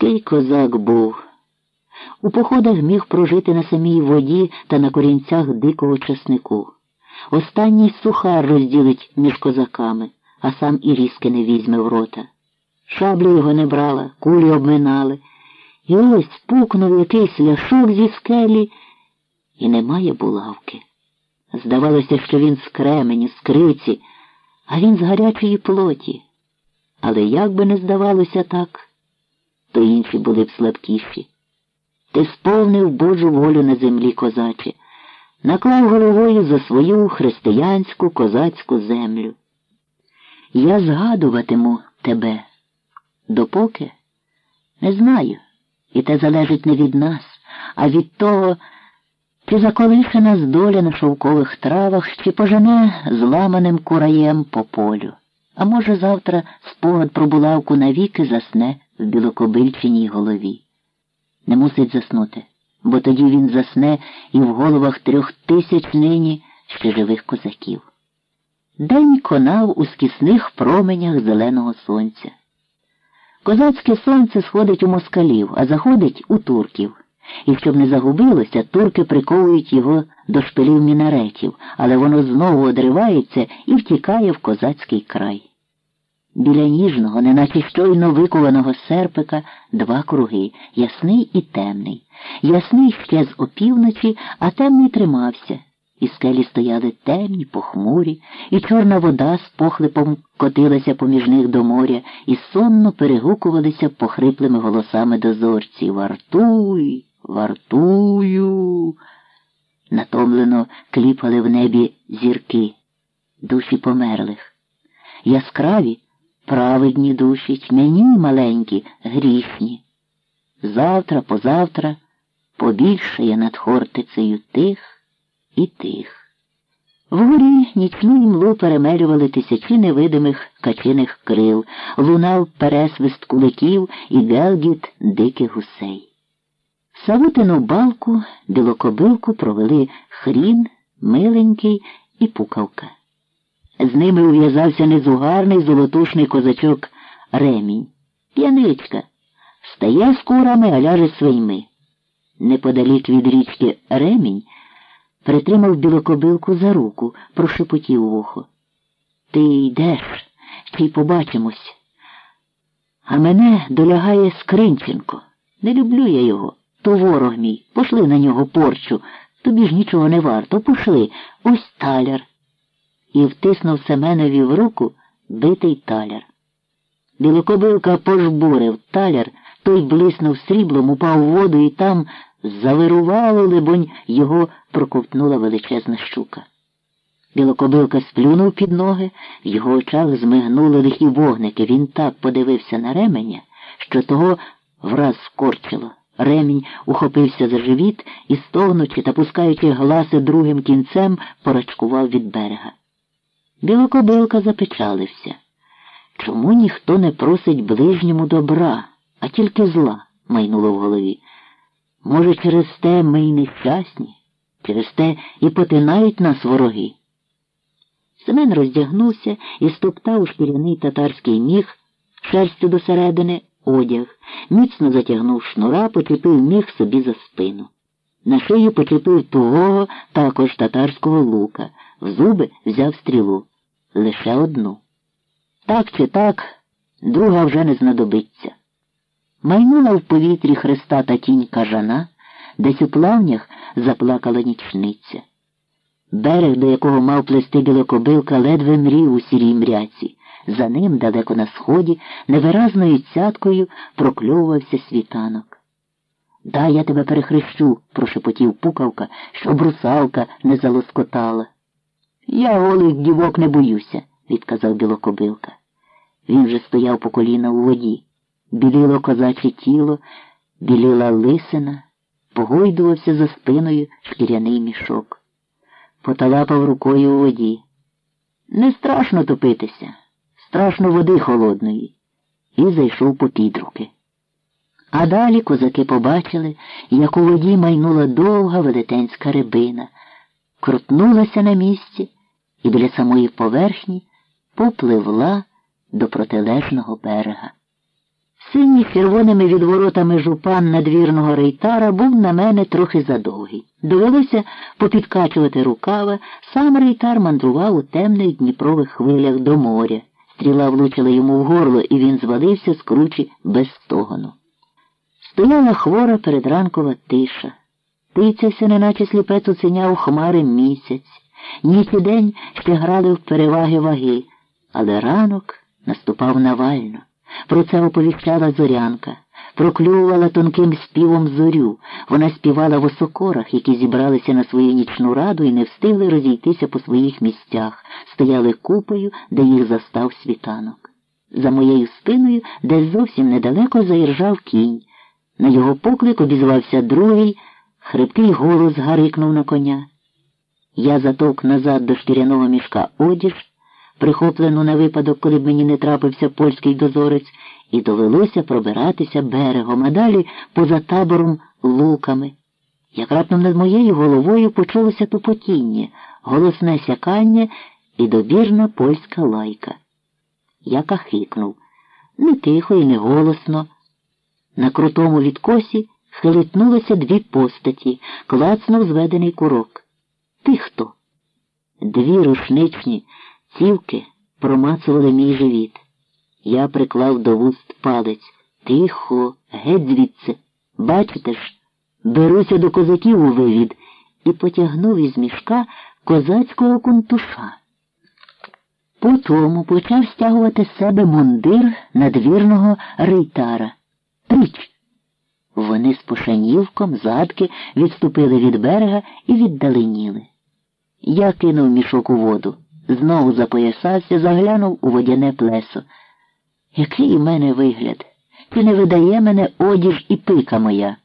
Який козак був. У походах міг прожити на самій воді та на корінцях дикого часнику. Останній сухар розділить між козаками, а сам і різки не візьме в рота. Шаблю його не брала, кулі обминали. І ось пукнув якийсь ляшок зі скелі, і немає булавки. Здавалося, що він з кремені, з криці, а він з гарячої плоті. Але як би не здавалося так, то інші були б слабкіші. Ти сповнив Божу волю на землі, козаче, наклав головою за свою християнську козацьку землю. Я згадуватиму тебе. Допоки? Не знаю. І те залежить не від нас, а від того, чи заколише нас доля на шовкових травах, чи пожене зламаним кураєм по полю. А може, завтра спогад про булавку навіки засне в білокобильчиній голові. Не мусить заснути, бо тоді він засне і в головах трьох тисяч нині ще живих козаків. День конав у скісних променях зеленого сонця. Козацьке сонце сходить у москалів, а заходить у турків. І щоб не загубилося, турки приковують його до шпилів мінаретів, але воно знову одривається і втікає в козацький край. Біля ніжного, неначе щойно викованого серпика, два круги ясний і темний. Ясний ще з опівночі, а темний тримався. І скелі стояли темні, похмурі, і чорна вода з похлипом котилася поміж них до моря, і сонно перегукувалися похриплими голосами дозорці Вартуй, вартую. Натомлено кліпали в небі зірки, душі померлих. Яскраві, праведні душі, тьмяні маленькі, грішні. Завтра, позавтра побільшає над Хортицею тих і тих. Вгорі нічну імлу перемелювали тисячі невидимих качиних крил, лунав пересвист куликів і гелгіт диких гусей. Савутину балку білокобилку провели хрін, миленький і пукавка. З ними ув'язався незугарний золотушний козачок ремінь. П'яничка. Стає з курами, а ляже свиньми. Неподалік від річки ремінь притримав білокобилку за руку, прошепотів вухо. Ти йдеш, й побачимось. А мене долягає Скринченко. Не люблю я його. То ворог мій. Пошли на нього порчу. Тобі ж нічого не варто. Пошли. Ось таляр. І втиснув Семенові в руку битий таляр. Білокобилка пожбурив таляр, той блиснув сріблом, упав у воду і там завирувало, либонь, його проковтнула величезна щука. Білокобилка сплюнув під ноги, в його очах змигнули лихі вогники. Він так подивився на ременя, що того враз скорчило. Ремінь ухопився за живіт і, стогнучи та пускаючи гласи другим кінцем, порачкував від берега. Білокобилка запечалився. Чому ніхто не просить ближньому добра, а тільки зла, майнуло в голові. Може, через те ми й нещасні, через те і потинають нас вороги. Семен роздягнувся і стоптав у шкіряний татарський міг, шерстю до середини, одяг, міцно затягнув шнура, почепив міг собі за спину. На шию почепив тугого, також татарського лука, в зуби взяв стрілу. Лише одну. Так чи так, друга вже не знадобиться. Майнула в повітрі хреста та тінь кажана, десь у плавнях заплакала нічниця. Берег, до якого мав плести білокобилка, ледве мрів у сірій мряці. За ним, далеко на сході, невиразною цяткою прокльовувався світанок. Дай я тебе перехрещу, прошепотів пукавка, щоб русалка не залоскотала. Я голих дівок не боюся, відказав білокобилка. Він вже стояв по коліна у воді. Біліло козаче тіло, біліла лисина, погойдувався за спиною шкіряний мішок. Поталапав рукою у воді. Не страшно топитися, страшно води холодної. І зайшов по підруки. А далі козаки побачили, як у воді майнула довга велетенська рибина, крутнулася на місці і біля самої поверхні попливла до протилежного берега. Синій червоними відворотами жупан надвірного рейтара був на мене трохи задовгий. Довелося попідкачувати рукава, сам рейтар мандрував у темних Дніпрових хвилях до моря. Стріла влучила йому в горло, і він звалився з кручі без стогону. Стояла хвора передранкова тиша. Тицявся, неначе сліпець оціняв хмари місяць. Ніч і день ще грали в переваги ваги, але ранок наступав навально. Про це оповіщала зорянка, проклювала тонким співом зорю. Вона співала в осокорах, які зібралися на свою нічну раду і не встигли розійтися по своїх місцях, стояли купою, де їх застав світанок. За моєю спиною десь зовсім недалеко заіржав кінь. На його поклик обізвався другий, хрипкий голос гарикнув на коня. Я затовк назад до шкіряного мішка одіж прихоплену на випадок, коли б мені не трапився польський дозорець, і довелося пробиратися берегом, а далі поза табором луками. Як раптом над моєю головою почулося тупотіння, голосне сякання і добірна польська лайка. Я кахикнув. Не тихо і не голосно. На крутому відкосі хилитнулося дві постаті, клацнув зведений курок. Ти хто? Дві рушничні. Цівки промацували мій живіт. Я приклав до вуст палець. Тихо, геть звідси. Бачите ж, беруся до козаків у вивід і потягнув із мішка козацького кунтуша. Потому почав стягувати з себе мундир надвірного рейтара. Річ. Вони з пошанівком задки відступили від берега і віддаленіли. Я кинув мішок у воду знову запоясався, заглянув у водяне плесо. Який у мене вигляд? Чи не видає мене одіж і пика моя?